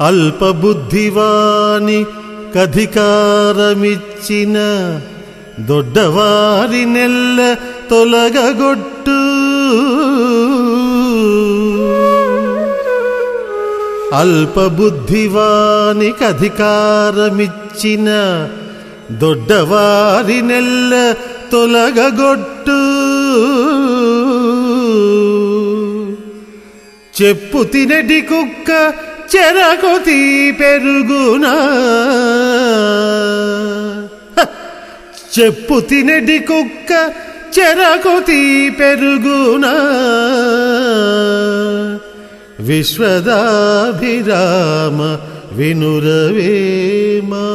అల్పబుద్ధివాని కధికారమిచ్చిన దొడ్డవారి నెల్ల తొలగగొట్టు. అల్పబుద్ధివానికి అధికారమిచ్చిన దొడ్డవారి నెల్ల తొలగగొట్టు. చెప్పు తినటి కుక్క చెరకొతి పెరుగునా? చెప్పు తినడి కుక్క చెరకొతి పెరుగునా? విశ్వదాభిరామ వినురవేమా?